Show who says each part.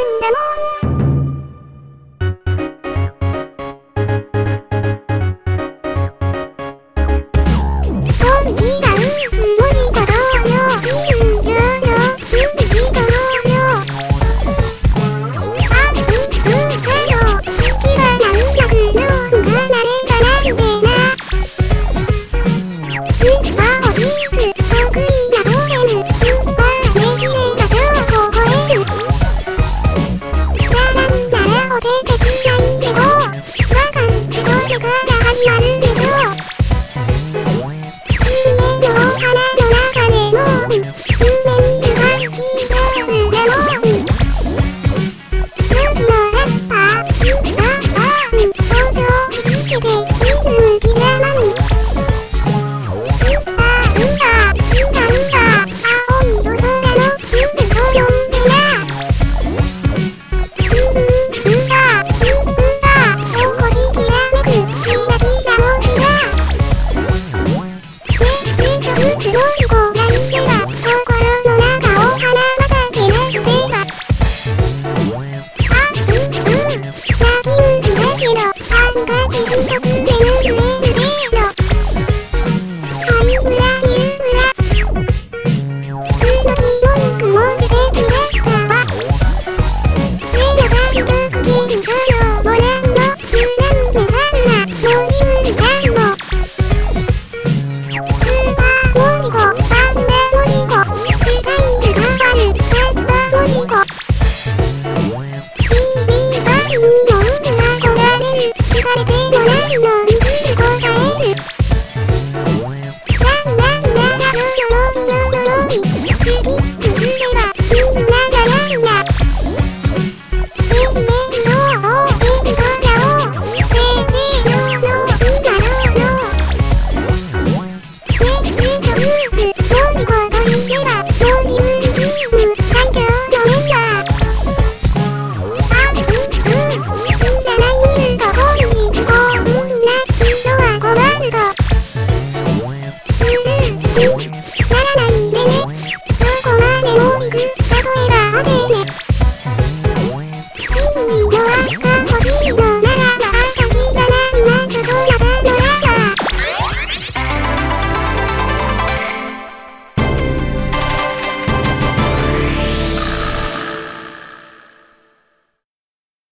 Speaker 1: んだも。ん Hola.